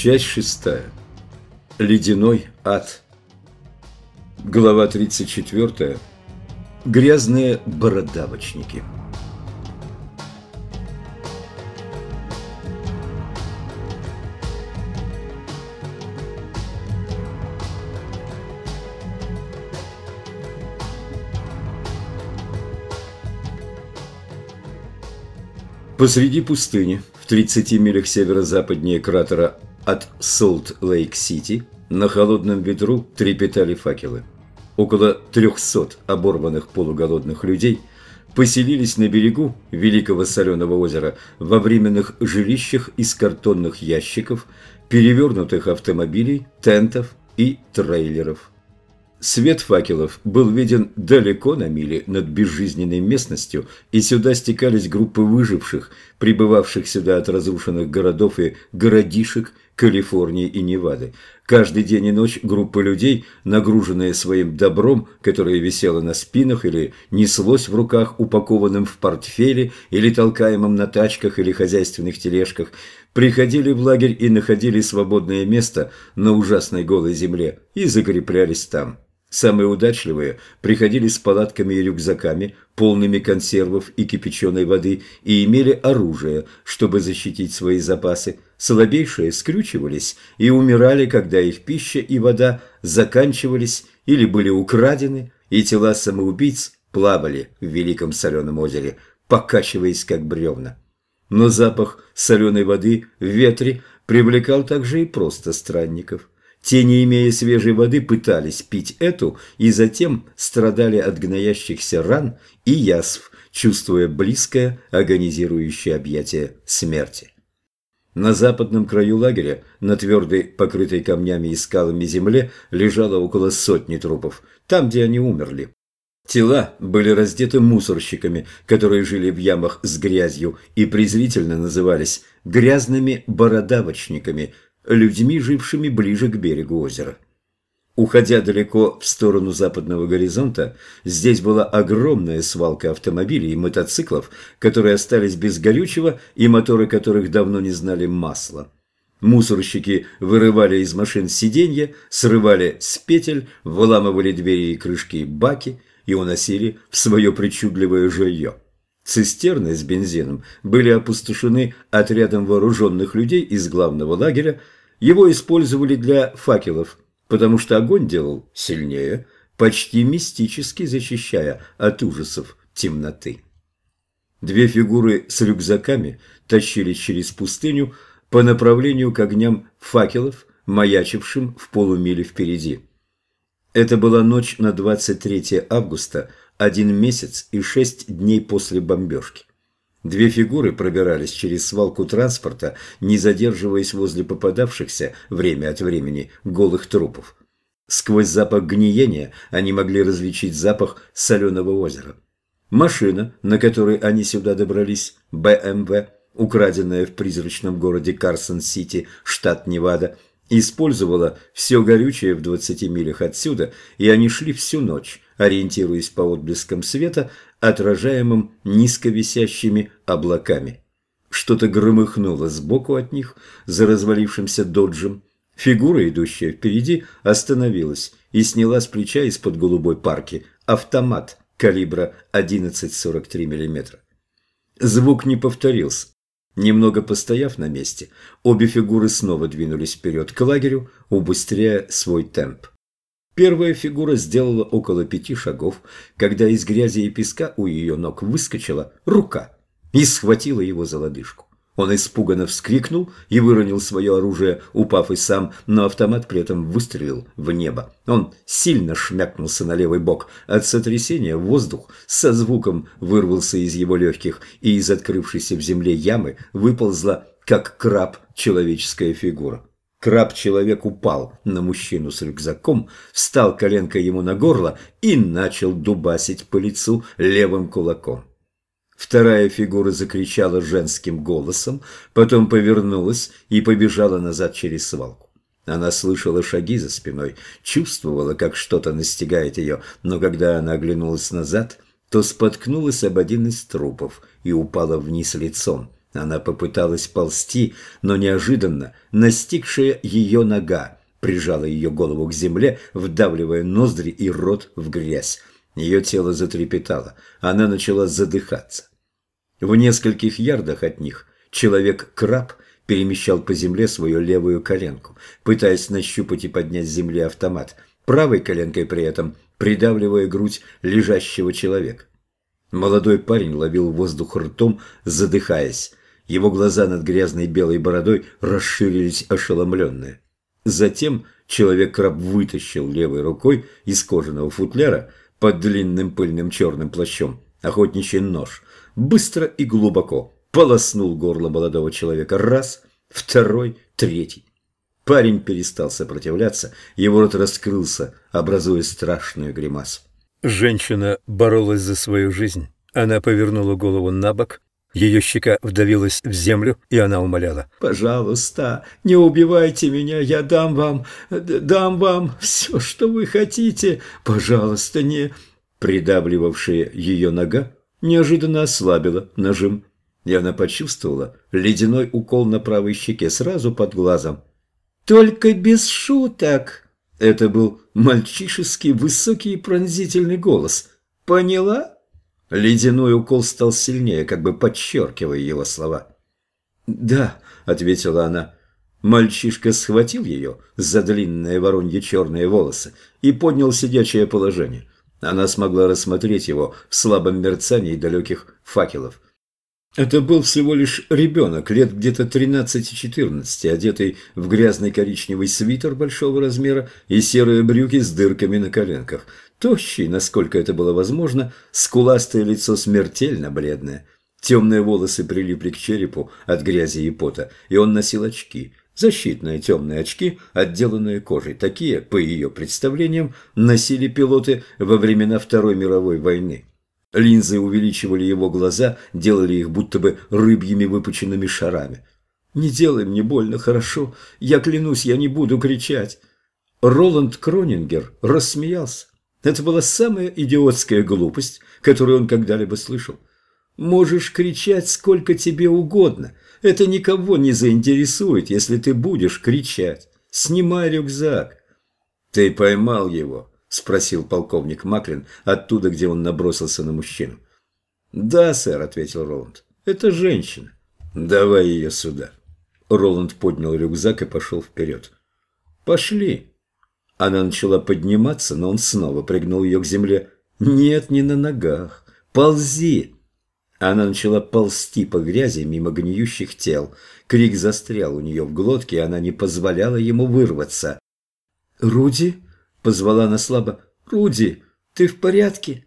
Часть шестая. Ледяной ад. Глава 34. Грязные бородавочники. Посреди пустыни, в 30 милях северо-западнее кратера от Солт-Лейк-Сити, на холодном ветру трепетали факелы. Около 300 оборванных полуголодных людей поселились на берегу Великого Соленого озера во временных жилищах из картонных ящиков, перевернутых автомобилей, тентов и трейлеров. Свет факелов был виден далеко на миле над безжизненной местностью, и сюда стекались группы выживших, прибывавших сюда от разрушенных городов и городишек Калифорнии и Невады. Каждый день и ночь группа людей, нагруженная своим добром, которое висело на спинах или неслось в руках, упакованным в портфеле или толкаемым на тачках или хозяйственных тележках, приходили в лагерь и находили свободное место на ужасной голой земле и закреплялись там. Самые удачливые приходили с палатками и рюкзаками, полными консервов и кипяченой воды, и имели оружие, чтобы защитить свои запасы. Слабейшие скрючивались и умирали, когда их пища и вода заканчивались или были украдены, и тела самоубийц плавали в Великом Соленом озере, покачиваясь как бревна. Но запах соленой воды в ветре привлекал также и просто странников – те, не имея свежей воды, пытались пить эту и затем страдали от гноящихся ран и язв, чувствуя близкое агонизирующее объятие смерти. На западном краю лагеря, на твердой, покрытой камнями и скалами земле, лежало около сотни трупов, там, где они умерли. Тела были раздеты мусорщиками, которые жили в ямах с грязью и презрительно назывались «грязными бородавочниками», людьми, жившими ближе к берегу озера. Уходя далеко в сторону западного горизонта, здесь была огромная свалка автомобилей и мотоциклов, которые остались без горючего и моторы которых давно не знали масла. Мусорщики вырывали из машин сиденья, срывали с петель, выламывали двери и крышки и баки и уносили в свое причудливое жилье. Цистерны с бензином были опустошены отрядом вооруженных людей из главного лагеря, его использовали для факелов, потому что огонь делал сильнее, почти мистически защищая от ужасов темноты. Две фигуры с рюкзаками тащились через пустыню по направлению к огням факелов, маячившим в полумиле впереди. Это была ночь на 23 августа, один месяц и шесть дней после бомбежки. Две фигуры пробирались через свалку транспорта, не задерживаясь возле попадавшихся время от времени голых трупов. Сквозь запах гниения они могли различить запах соленого озера. Машина, на которой они сюда добрались, БМВ, украденная в призрачном городе Карсон-Сити, штат Невада, использовала все горючее в 20 милях отсюда, и они шли всю ночь, ориентируясь по отблескам света, отражаемым низковисящими облаками. Что-то громыхнуло сбоку от них за развалившимся доджем. Фигура, идущая впереди, остановилась и сняла с плеча из-под голубой парки автомат калибра 11,43 мм. Звук не повторился. Немного постояв на месте, обе фигуры снова двинулись вперед к лагерю, убыстряя свой темп. Первая фигура сделала около пяти шагов, когда из грязи и песка у ее ног выскочила рука и схватила его за лодыжку. Он испуганно вскрикнул и выронил свое оружие, упав и сам, но автомат при этом выстрелил в небо. Он сильно шмякнулся на левый бок. От сотрясения воздух со звуком вырвался из его легких, и из открывшейся в земле ямы выползла, как краб, человеческая фигура. Краб-человек упал на мужчину с рюкзаком, встал коленкой ему на горло и начал дубасить по лицу левым кулаком. Вторая фигура закричала женским голосом, потом повернулась и побежала назад через свалку. Она слышала шаги за спиной, чувствовала, как что-то настигает ее, но когда она оглянулась назад, то споткнулась об один из трупов и упала вниз лицом, Она попыталась ползти, но неожиданно настигшая ее нога прижала ее голову к земле, вдавливая ноздри и рот в грязь. Ее тело затрепетало, она начала задыхаться. В нескольких ярдах от них человек-краб перемещал по земле свою левую коленку, пытаясь нащупать и поднять с земли автомат, правой коленкой при этом придавливая грудь лежащего человека. Молодой парень ловил воздух ртом, задыхаясь. Его глаза над грязной белой бородой расширились ошеломленные. Затем человек-краб вытащил левой рукой из кожаного футляра под длинным пыльным черным плащом охотничий нож, быстро и глубоко полоснул горло молодого человека раз, второй, третий. Парень перестал сопротивляться, его рот раскрылся, образуя страшную гримасу. Женщина боролась за свою жизнь. Она повернула голову на бок, ее щека вдавилась в землю, и она умоляла. «Пожалуйста, не убивайте меня, я дам вам, дам вам все, что вы хотите. Пожалуйста, не...» Придавливавшая ее нога неожиданно ослабила нажим, и она почувствовала ледяной укол на правой щеке сразу под глазом. «Только без шуток!» Это был мальчишеский высокий и пронзительный голос. «Поняла?» Ледяной укол стал сильнее, как бы подчеркивая его слова. «Да», — ответила она. Мальчишка схватил ее за длинные воронье черные волосы и поднял сидячее положение. Она смогла рассмотреть его в слабом мерцании далеких факелов. Это был всего лишь ребенок, лет где-то 13-14, одетый в грязный коричневый свитер большого размера и серые брюки с дырками на коленках. Тощий, насколько это было возможно, скуластое лицо смертельно бледное. Темные волосы прилипли к черепу от грязи и пота, и он носил очки. Защитные темные очки, отделанные кожей. Такие, по ее представлениям, носили пилоты во времена Второй мировой войны. Линзы увеличивали его глаза, делали их будто бы рыбьими выпученными шарами. «Не делай мне больно, хорошо? Я клянусь, я не буду кричать!» Роланд Кронингер рассмеялся. Это была самая идиотская глупость, которую он когда-либо слышал. «Можешь кричать сколько тебе угодно. Это никого не заинтересует, если ты будешь кричать. Снимай рюкзак». «Ты поймал его», – спросил полковник Маклин оттуда, где он набросился на мужчину. «Да, сэр», – ответил Роланд. «Это женщина. Давай ее сюда». Роланд поднял рюкзак и пошел вперед. «Пошли». Она начала подниматься, но он снова пригнул ее к земле. «Нет, не на ногах. Ползи!» Она начала ползти по грязи мимо гниющих тел. Крик застрял у нее в глотке, и она не позволяла ему вырваться. «Руди?» Позвала она слабо. «Руди, ты в порядке?»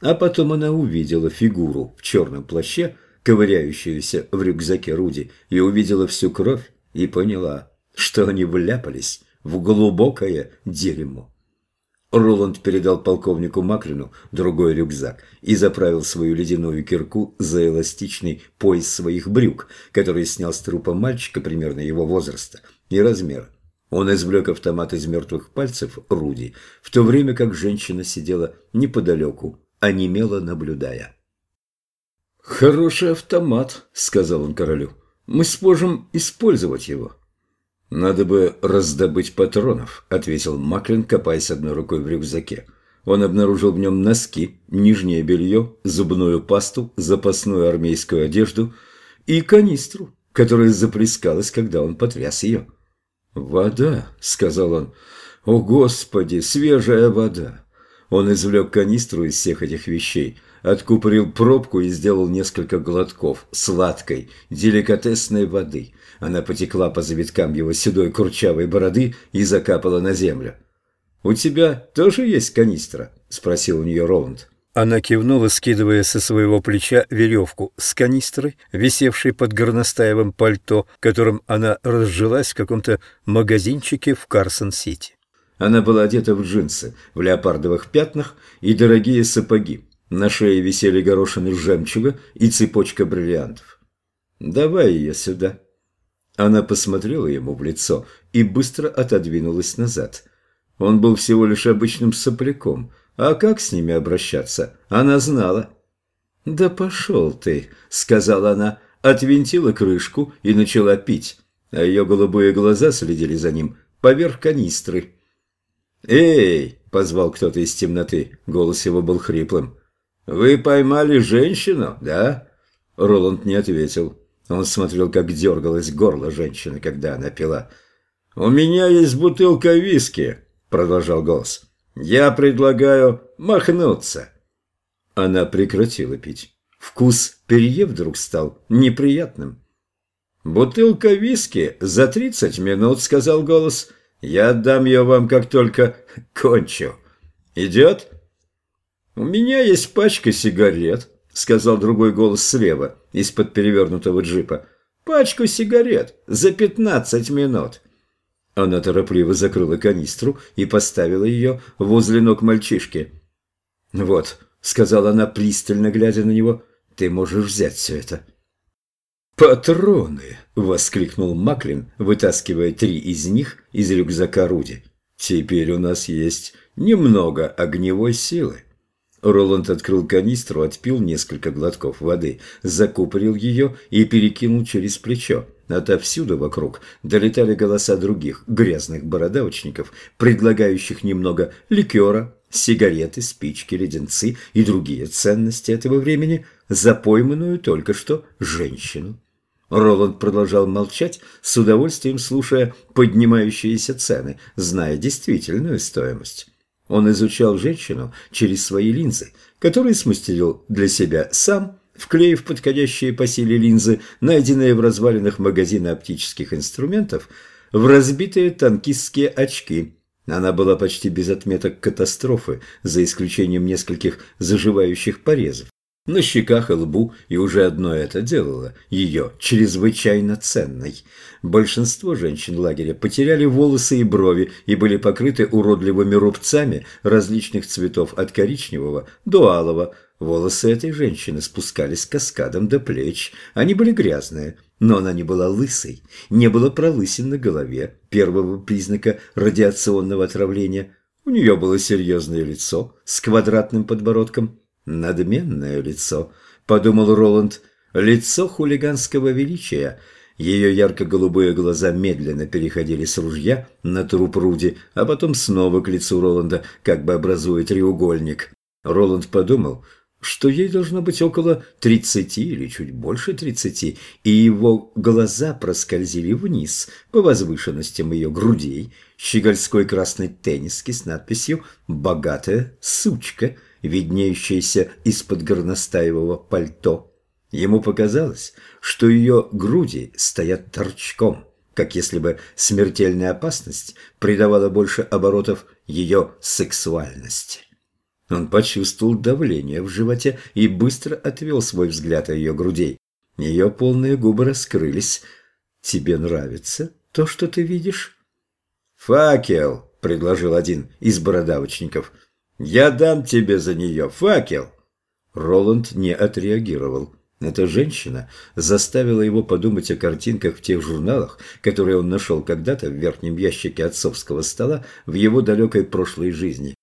А потом она увидела фигуру в черном плаще, ковыряющуюся в рюкзаке Руди, и увидела всю кровь, и поняла, что они вляпались в глубокое дерьмо. Роланд передал полковнику Маклину другой рюкзак и заправил свою ледяную кирку за эластичный пояс своих брюк, который снял с трупа мальчика примерно его возраста и размера. Он извлек автомат из мертвых пальцев Руди, в то время как женщина сидела неподалеку, онемело наблюдая. «Хороший автомат», — сказал он королю. «Мы сможем использовать его». «Надо бы раздобыть патронов», — ответил Маклин, копаясь одной рукой в рюкзаке. Он обнаружил в нем носки, нижнее белье, зубную пасту, запасную армейскую одежду и канистру, которая заплескалась, когда он потряс ее. «Вода», — сказал он. «О, Господи, свежая вода!» Он извлек канистру из всех этих вещей, откупорил пробку и сделал несколько глотков сладкой, деликатесной воды. Она потекла по завиткам его седой курчавой бороды и закапала на землю. «У тебя тоже есть канистра?» – спросил у нее Роланд. Она кивнула, скидывая со своего плеча веревку с канистрой, висевшей под горностаевым пальто, которым она разжилась в каком-то магазинчике в Карсон-Сити. Она была одета в джинсы, в леопардовых пятнах и дорогие сапоги. На шее висели горошины жемчуга и цепочка бриллиантов. «Давай ее сюда». Она посмотрела ему в лицо и быстро отодвинулась назад. Он был всего лишь обычным сопляком – а как с ними обращаться, она знала. «Да пошел ты», — сказала она, отвинтила крышку и начала пить, а ее голубые глаза следили за ним поверх канистры. «Эй!» – позвал кто-то из темноты, голос его был хриплым. «Вы поймали женщину, да?» Роланд не ответил. Он смотрел, как дергалось горло женщины, когда она пила. «У меня есть бутылка виски», – продолжал голос. «Я предлагаю махнуться». Она прекратила пить. Вкус перье вдруг стал неприятным. «Бутылка виски за тридцать минут», — сказал голос. «Я отдам ее вам, как только кончу. Идет?» «У меня есть пачка сигарет», — сказал другой голос слева, из-под перевернутого джипа. «Пачку сигарет за пятнадцать минут». Она торопливо закрыла канистру и поставила ее возле ног мальчишки. «Вот», — сказала она, пристально глядя на него, — «ты можешь взять все это». «Патроны!» — воскликнул Маклин, вытаскивая три из них из рюкзака Руди. «Теперь у нас есть немного огневой силы». Роланд открыл канистру, отпил несколько глотков воды, закупорил ее и перекинул через плечо. Отовсюду вокруг долетали голоса других грязных бородавочников, предлагающих немного ликера, сигареты, спички, леденцы и другие ценности этого времени за пойманную только что женщину. Роланд продолжал молчать, с удовольствием слушая поднимающиеся цены, зная действительную стоимость. Он изучал женщину через свои линзы, которые смастерил для себя сам, вклеив подходящие по силе линзы, найденные в развалинах магазина оптических инструментов, в разбитые танкистские очки. Она была почти без отметок катастрофы, за исключением нескольких заживающих порезов на щеках и лбу, и уже одно это делало ее чрезвычайно ценной. Большинство женщин лагеря потеряли волосы и брови и были покрыты уродливыми рубцами различных цветов от коричневого до алого. Волосы этой женщины спускались каскадом до плеч. Они были грязные, но она не была лысой, не было пролысин на голове, первого признака радиационного отравления. У нее было серьезное лицо с квадратным подбородком – «Надменное лицо», — подумал Роланд, — «лицо хулиганского величия». Ее ярко-голубые глаза медленно переходили с ружья на труп Руди, а потом снова к лицу Роланда, как бы образуя треугольник. Роланд подумал, что ей должно быть около тридцати или чуть больше тридцати, и его глаза проскользили вниз по возвышенностям ее грудей, щегольской красной тенниски с надписью «Богатая сучка», виднеющаяся из-под горностаевого пальто. Ему показалось, что ее груди стоят торчком, как если бы смертельная опасность придавала больше оборотов ее сексуальности. Он почувствовал давление в животе и быстро отвел свой взгляд от ее грудей. Ее полные губы раскрылись. «Тебе нравится то, что ты видишь?» «Факел!» — предложил один из бородавочников – «Я дам тебе за нее факел!» Роланд не отреагировал. Эта женщина заставила его подумать о картинках в тех журналах, которые он нашел когда-то в верхнем ящике отцовского стола в его далекой прошлой жизни.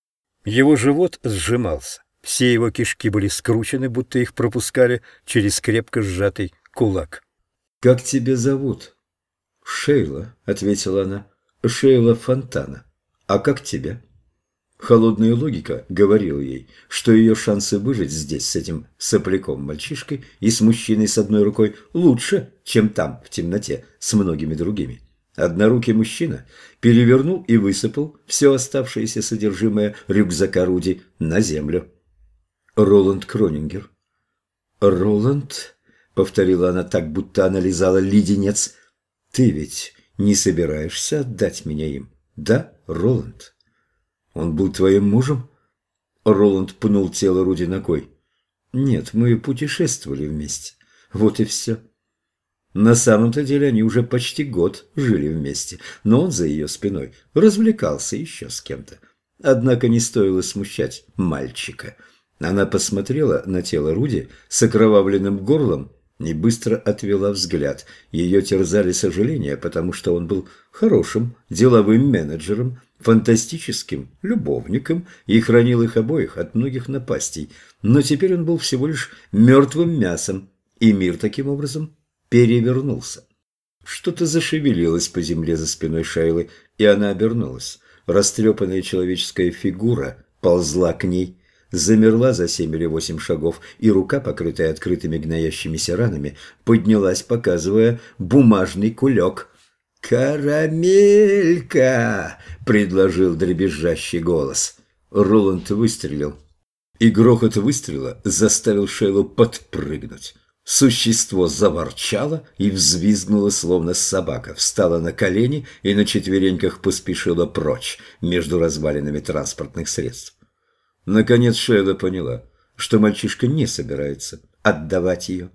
Его живот сжимался. Все его кишки были скручены, будто их пропускали через крепко сжатый кулак. «Как тебя зовут?» «Шейла», — ответила она. «Шейла Фонтана. А как тебя?» Холодная логика говорила ей, что ее шансы выжить здесь с этим сопляком-мальчишкой и с мужчиной с одной рукой лучше, чем там, в темноте, с многими другими. Однорукий мужчина перевернул и высыпал все оставшееся содержимое рюкзака Руди на землю. Роланд Кронингер. «Роланд?» — повторила она так, будто она лизала леденец. «Ты ведь не собираешься отдать меня им, да, Роланд?» Он был твоим мужем? Роланд пнул тело Руди ногой. Нет, мы путешествовали вместе. Вот и все. На самом-то деле они уже почти год жили вместе, но он за ее спиной развлекался еще с кем-то. Однако не стоило смущать мальчика. Она посмотрела на тело Руди с окровавленным горлом и быстро отвела взгляд. Ее терзали сожаления, потому что он был хорошим деловым менеджером, фантастическим любовником и хранил их обоих от многих напастей, но теперь он был всего лишь мертвым мясом, и мир таким образом перевернулся. Что-то зашевелилось по земле за спиной Шайлы, и она обернулась. Растрепанная человеческая фигура ползла к ней, замерла за семь или восемь шагов, и рука, покрытая открытыми гноящимися ранами, поднялась, показывая бумажный кулек. «Карамелька!» — предложил дребезжащий голос. Роланд выстрелил, и грохот выстрела заставил Шейлу подпрыгнуть. Существо заворчало и взвизгнуло, словно собака, встало на колени и на четвереньках поспешило прочь между развалинами транспортных средств. Наконец Шейла поняла, что мальчишка не собирается отдавать ее.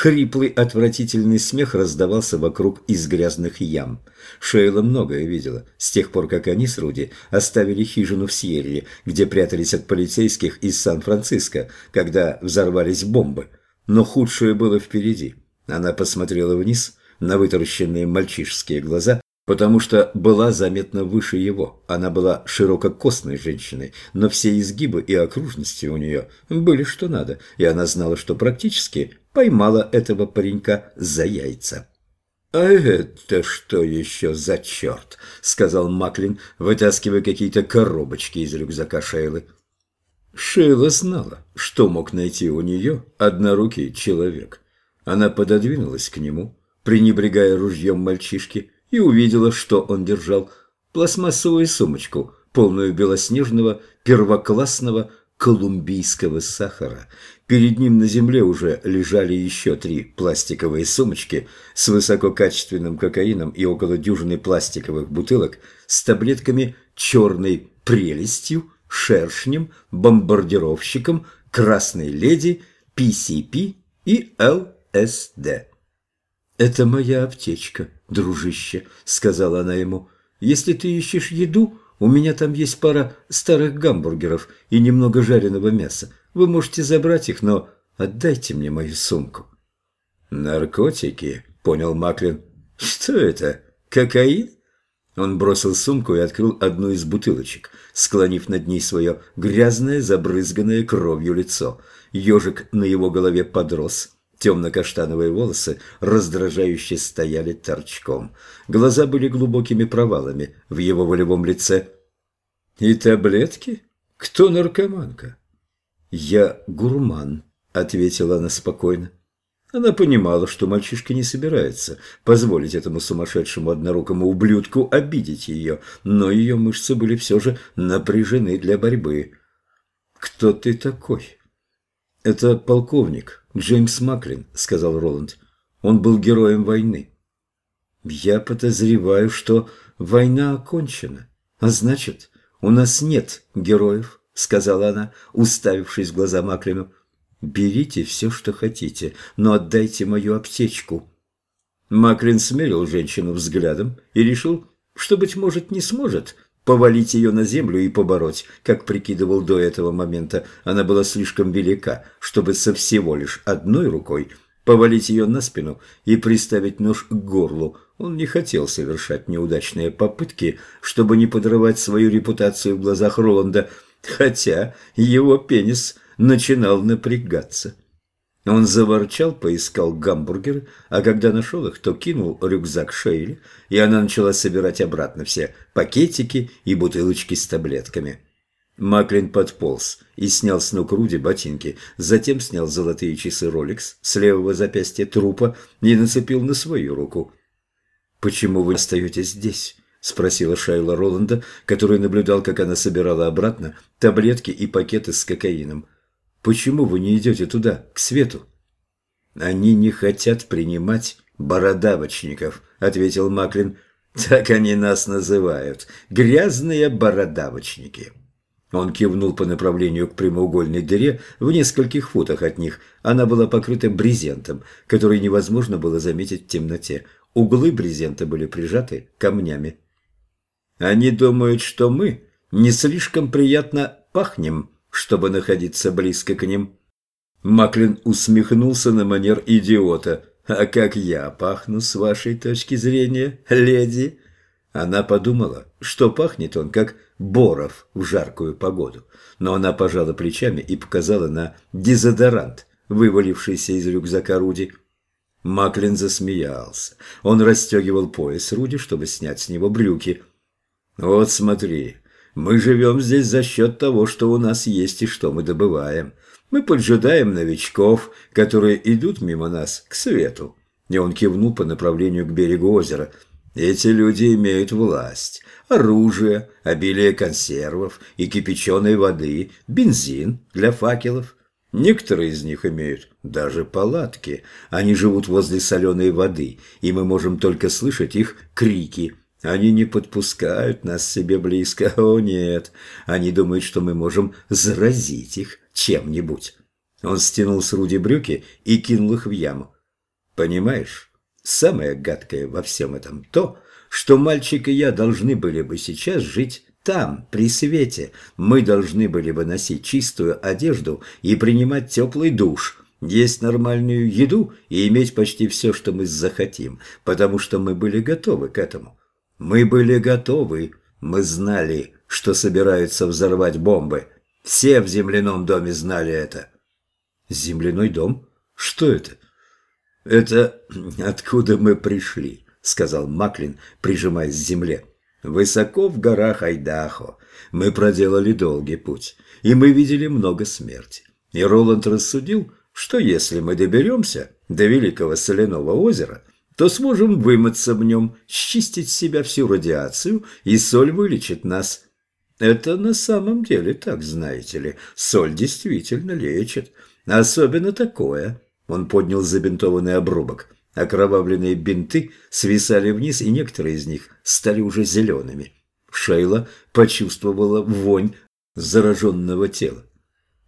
Хриплый, отвратительный смех раздавался вокруг из грязных ям. Шейла многое видела с тех пор, как они с Руди оставили хижину в Сьерре, где прятались от полицейских из Сан-Франциско, когда взорвались бомбы. Но худшее было впереди. Она посмотрела вниз на вытаращенные мальчишеские глаза потому что была заметно выше его. Она была ширококосной женщиной, но все изгибы и окружности у нее были что надо, и она знала, что практически поймала этого паренька за яйца. «А это что еще за черт?» — сказал Маклин, вытаскивая какие-то коробочки из рюкзака Шейлы. Шейла знала, что мог найти у нее однорукий человек. Она пододвинулась к нему, пренебрегая ружьем мальчишки, и увидела, что он держал пластмассовую сумочку, полную белоснежного первоклассного колумбийского сахара. Перед ним на земле уже лежали еще три пластиковые сумочки с высококачественным кокаином и около дюжины пластиковых бутылок с таблетками черной прелестью, шершнем, бомбардировщиком, красной леди, PCP и ЛСД. «Это моя аптечка», дружище», — сказала она ему. «Если ты ищешь еду, у меня там есть пара старых гамбургеров и немного жареного мяса. Вы можете забрать их, но отдайте мне мою сумку». «Наркотики», — понял Маклин. «Что это? Кокаин?» Он бросил сумку и открыл одну из бутылочек, склонив над ней свое грязное, забрызганное кровью лицо. Ежик на его голове подрос. Темно-каштановые волосы раздражающе стояли торчком. Глаза были глубокими провалами в его волевом лице. «И таблетки? Кто наркоманка?» «Я гурман», — ответила она спокойно. Она понимала, что мальчишка не собирается позволить этому сумасшедшему однорукому ублюдку обидеть ее, но ее мышцы были все же напряжены для борьбы. «Кто ты такой?» «Это полковник Джеймс Маклин», — сказал Роланд. «Он был героем войны». «Я подозреваю, что война окончена, а значит, у нас нет героев», — сказала она, уставившись в глаза Маклину. «Берите все, что хотите, но отдайте мою аптечку». Маклин смерил женщину взглядом и решил, что, быть может, не сможет повалить ее на землю и побороть, как прикидывал до этого момента. Она была слишком велика, чтобы со всего лишь одной рукой повалить ее на спину и приставить нож к горлу. Он не хотел совершать неудачные попытки, чтобы не подрывать свою репутацию в глазах Роланда, хотя его пенис начинал напрягаться. Он заворчал, поискал гамбургеры, а когда нашел их, то кинул рюкзак Шейли, и она начала собирать обратно все пакетики и бутылочки с таблетками. Маклин подполз и снял с ног Руди ботинки, затем снял золотые часы Rolex с левого запястья трупа и нацепил на свою руку. «Почему вы остаетесь здесь?» – спросила Шайла Роланда, который наблюдал, как она собирала обратно таблетки и пакеты с кокаином. Почему вы не идете туда, к свету?» «Они не хотят принимать бородавочников», — ответил Маклин. «Так они нас называют. Грязные бородавочники». Он кивнул по направлению к прямоугольной дыре в нескольких футах от них. Она была покрыта брезентом, который невозможно было заметить в темноте. Углы брезента были прижаты камнями. «Они думают, что мы не слишком приятно пахнем», чтобы находиться близко к ним. Маклин усмехнулся на манер идиота. «А как я пахну с вашей точки зрения, леди?» Она подумала, что пахнет он как Боров в жаркую погоду, но она пожала плечами и показала на дезодорант, вывалившийся из рюкзака Руди. Маклин засмеялся. Он расстегивал пояс Руди, чтобы снять с него брюки. «Вот смотри, мы живем здесь за счет того, что у нас есть и что мы добываем. Мы поджидаем новичков, которые идут мимо нас к свету». И он кивнул по направлению к берегу озера. «Эти люди имеют власть, оружие, обилие консервов и кипяченой воды, бензин для факелов». Некоторые из них имеют даже палатки. Они живут возле соленой воды, и мы можем только слышать их крики. Они не подпускают нас себе близко. О, нет. Они думают, что мы можем заразить их чем-нибудь. Он стянул с Руди брюки и кинул их в яму. Понимаешь, самое гадкое во всем этом то, что мальчик и я должны были бы сейчас жить там, при свете, мы должны были бы носить чистую одежду и принимать теплый душ, есть нормальную еду и иметь почти все, что мы захотим, потому что мы были готовы к этому. Мы были готовы, мы знали, что собираются взорвать бомбы. Все в земляном доме знали это. Земляной дом? Что это? Это откуда мы пришли, сказал Маклин, прижимаясь к земле. Высоко в горах Айдахо мы проделали долгий путь, и мы видели много смерти. И Роланд рассудил, что если мы доберемся до Великого Соляного озера, то сможем вымыться в нем, счистить с себя всю радиацию, и соль вылечит нас. Это на самом деле так, знаете ли. Соль действительно лечит. Особенно такое. Он поднял забинтованный обрубок – Окровавленные бинты свисали вниз, и некоторые из них стали уже зелеными. Шейла почувствовала вонь зараженного тела.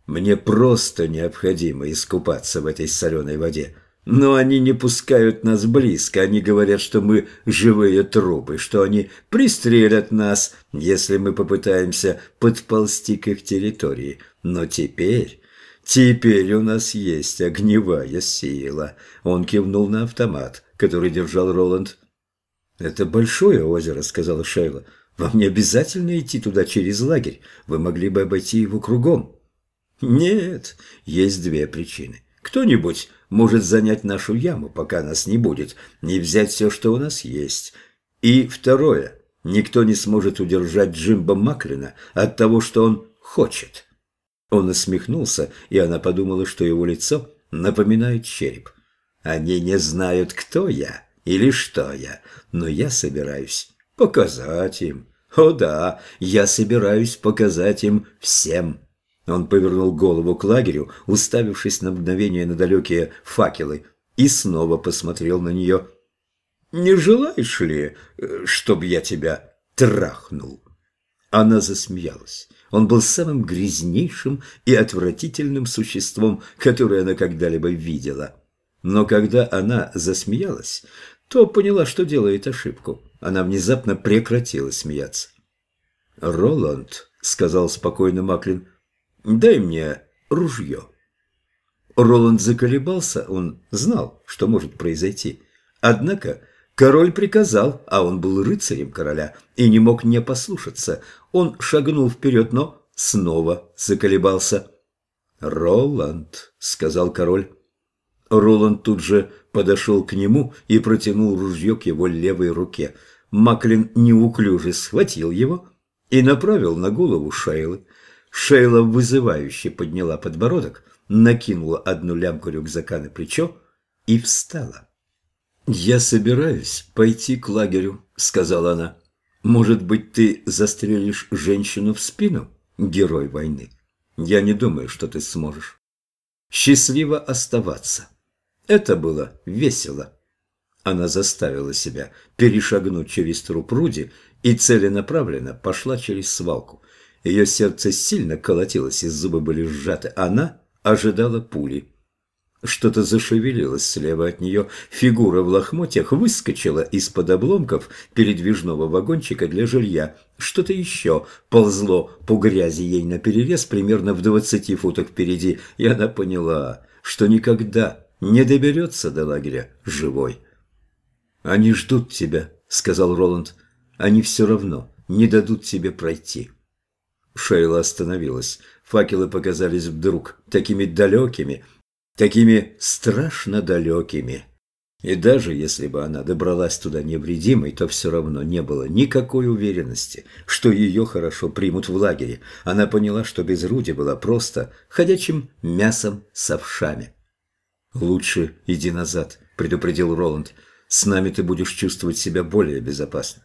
«Мне просто необходимо искупаться в этой соленой воде. Но они не пускают нас близко. Они говорят, что мы живые трупы, что они пристрелят нас, если мы попытаемся подползти к их территории. Но теперь Теперь у нас есть огневая сила. Он кивнул на автомат, который держал Роланд. Это большое озеро, сказала Шейла. Вам не обязательно идти туда через лагерь. Вы могли бы обойти его кругом. Нет, есть две причины. Кто-нибудь может занять нашу яму, пока нас не будет, не взять все, что у нас есть. И второе, никто не сможет удержать Джимба Маклина от того, что он хочет. Он усмехнулся, и она подумала, что его лицо напоминает череп. «Они не знают, кто я или что я, но я собираюсь показать им. О да, я собираюсь показать им всем». Он повернул голову к лагерю, уставившись на мгновение на далекие факелы, и снова посмотрел на нее. «Не желаешь ли, э, чтобы я тебя трахнул?» Она засмеялась. Он был самым грязнейшим и отвратительным существом, которое она когда-либо видела. Но когда она засмеялась, то поняла, что делает ошибку. Она внезапно прекратила смеяться. «Роланд», — сказал спокойно Маклин, — «дай мне ружье». Роланд заколебался, он знал, что может произойти. Однако король приказал, а он был рыцарем короля и не мог не послушаться. Он шагнул вперед, но снова заколебался. «Роланд», — сказал король. Роланд тут же подошел к нему и протянул ружье к его левой руке. Маклин неуклюже схватил его и направил на голову Шейлы. Шейла вызывающе подняла подбородок, накинула одну лямку рюкзака на плечо и встала. «Я собираюсь пойти к лагерю», — сказала она. Может быть, ты застрелишь женщину в спину, герой войны? Я не думаю, что ты сможешь. Счастливо оставаться. Это было весело. Она заставила себя перешагнуть через труп Руди и целенаправленно пошла через свалку. Ее сердце сильно колотилось, и зубы были сжаты. Она ожидала пули. Что-то зашевелилось слева от нее. Фигура в лохмотьях выскочила из-под обломков передвижного вагончика для жилья. Что-то еще ползло по грязи ей наперерез примерно в двадцати футах впереди, и она поняла, что никогда не доберется до лагеря живой. «Они ждут тебя», — сказал Роланд. «Они все равно не дадут тебе пройти». Шейла остановилась. Факелы показались вдруг такими далекими, такими страшно далекими. И даже если бы она добралась туда невредимой, то все равно не было никакой уверенности, что ее хорошо примут в лагере. Она поняла, что без Руди была просто ходячим мясом с овшами. «Лучше иди назад», — предупредил Роланд. «С нами ты будешь чувствовать себя более безопасно».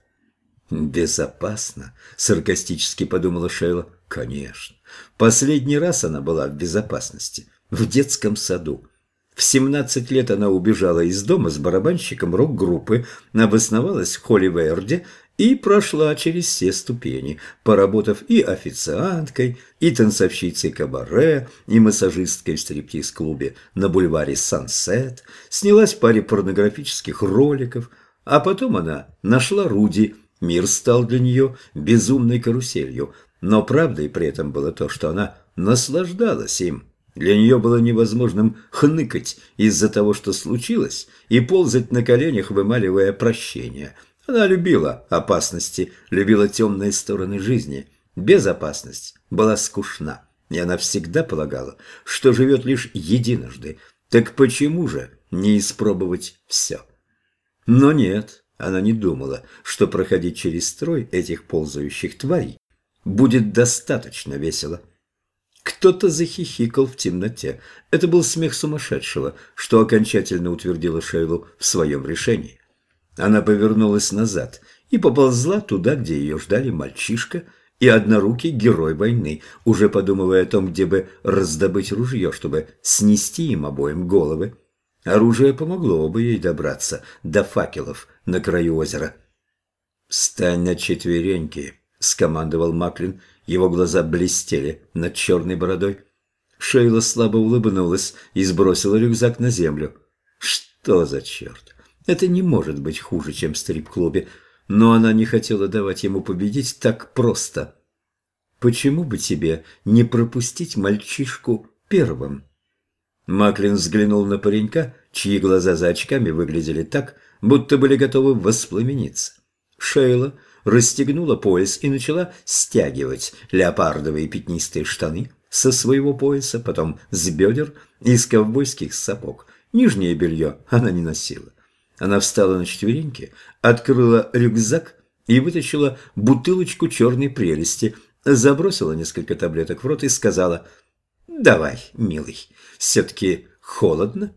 «Безопасно?» – саркастически подумала Шейла. «Конечно. Последний раз она была в безопасности. В детском саду. В 17 лет она убежала из дома с барабанщиком рок-группы, обосновалась в Холливерде и прошла через все ступени, поработав и официанткой, и танцовщицей кабаре, и массажисткой в стриптиз-клубе на бульваре Сансет, снялась в паре порнографических роликов, а потом она нашла Руди. Мир стал для нее безумной каруселью, но правдой при этом было то, что она наслаждалась им. Для нее было невозможным хныкать из-за того, что случилось, и ползать на коленях, вымаливая прощение. Она любила опасности, любила темные стороны жизни. Безопасность была скучна, и она всегда полагала, что живет лишь единожды. Так почему же не испробовать все? Но нет, она не думала, что проходить через строй этих ползающих тварей будет достаточно весело. Кто-то захихикал в темноте. Это был смех сумасшедшего, что окончательно утвердило Шейлу в своем решении. Она повернулась назад и поползла туда, где ее ждали мальчишка и однорукий герой войны, уже подумывая о том, где бы раздобыть ружье, чтобы снести им обоим головы. Оружие помогло бы ей добраться до факелов на краю озера. «Встань на четвереньки», — скомандовал Маклин, — его глаза блестели над черной бородой. Шейла слабо улыбнулась и сбросила рюкзак на землю. Что за черт? Это не может быть хуже, чем в стрип-клубе. Но она не хотела давать ему победить так просто. Почему бы тебе не пропустить мальчишку первым? Маклин взглянул на паренька, чьи глаза за очками выглядели так, будто были готовы воспламениться. Шейла расстегнула пояс и начала стягивать леопардовые пятнистые штаны со своего пояса, потом с бедер и с ковбойских сапог. Нижнее белье она не носила. Она встала на четвереньки, открыла рюкзак и вытащила бутылочку черной прелести, забросила несколько таблеток в рот и сказала «Давай, милый, все-таки холодно».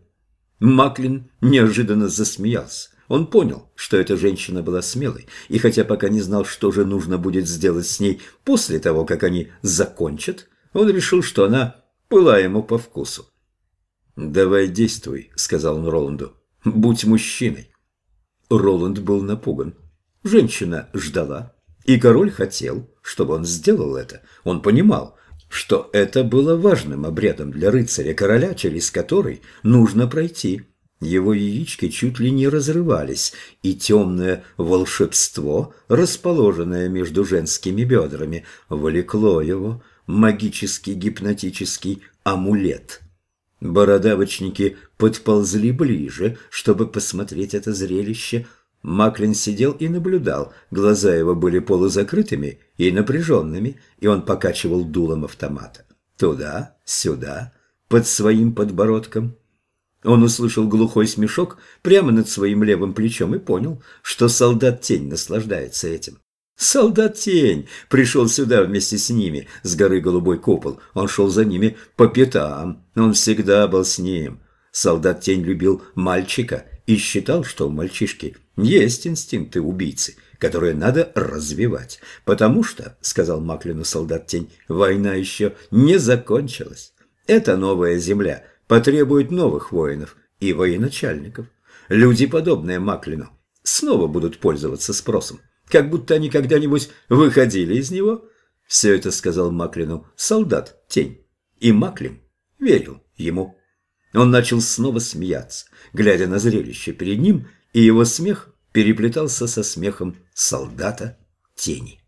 Маклин неожиданно засмеялся. Он понял, что эта женщина была смелой, и хотя пока не знал, что же нужно будет сделать с ней после того, как они закончат, он решил, что она была ему по вкусу. «Давай действуй», — сказал он Роланду. «Будь мужчиной». Роланд был напуган. Женщина ждала, и король хотел, чтобы он сделал это. Он понимал, что это было важным обрядом для рыцаря-короля, через который нужно пройти. Его яички чуть ли не разрывались, и темное волшебство, расположенное между женскими бедрами, влекло его магический гипнотический амулет. Бородавочники подползли ближе, чтобы посмотреть это зрелище. Маклин сидел и наблюдал, глаза его были полузакрытыми и напряженными, и он покачивал дулом автомата. Туда, сюда, под своим подбородком. Он услышал глухой смешок прямо над своим левым плечом и понял, что солдат-тень наслаждается этим. Солдат-тень пришел сюда вместе с ними, с горы Голубой Купол. Он шел за ними по пятам, он всегда был с ним. Солдат-тень любил мальчика и считал, что у мальчишки есть инстинкты убийцы, которые надо развивать. Потому что, сказал Маклину солдат-тень, война еще не закончилась. Это новая земля – потребует новых воинов и военачальников. Люди, подобные Маклину, снова будут пользоваться спросом, как будто они когда-нибудь выходили из него. Все это сказал Маклину солдат, тень. И Маклин верил ему. Он начал снова смеяться, глядя на зрелище перед ним, и его смех переплетался со смехом солдата тени.